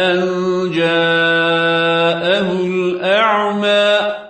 أن جاءه الأعمى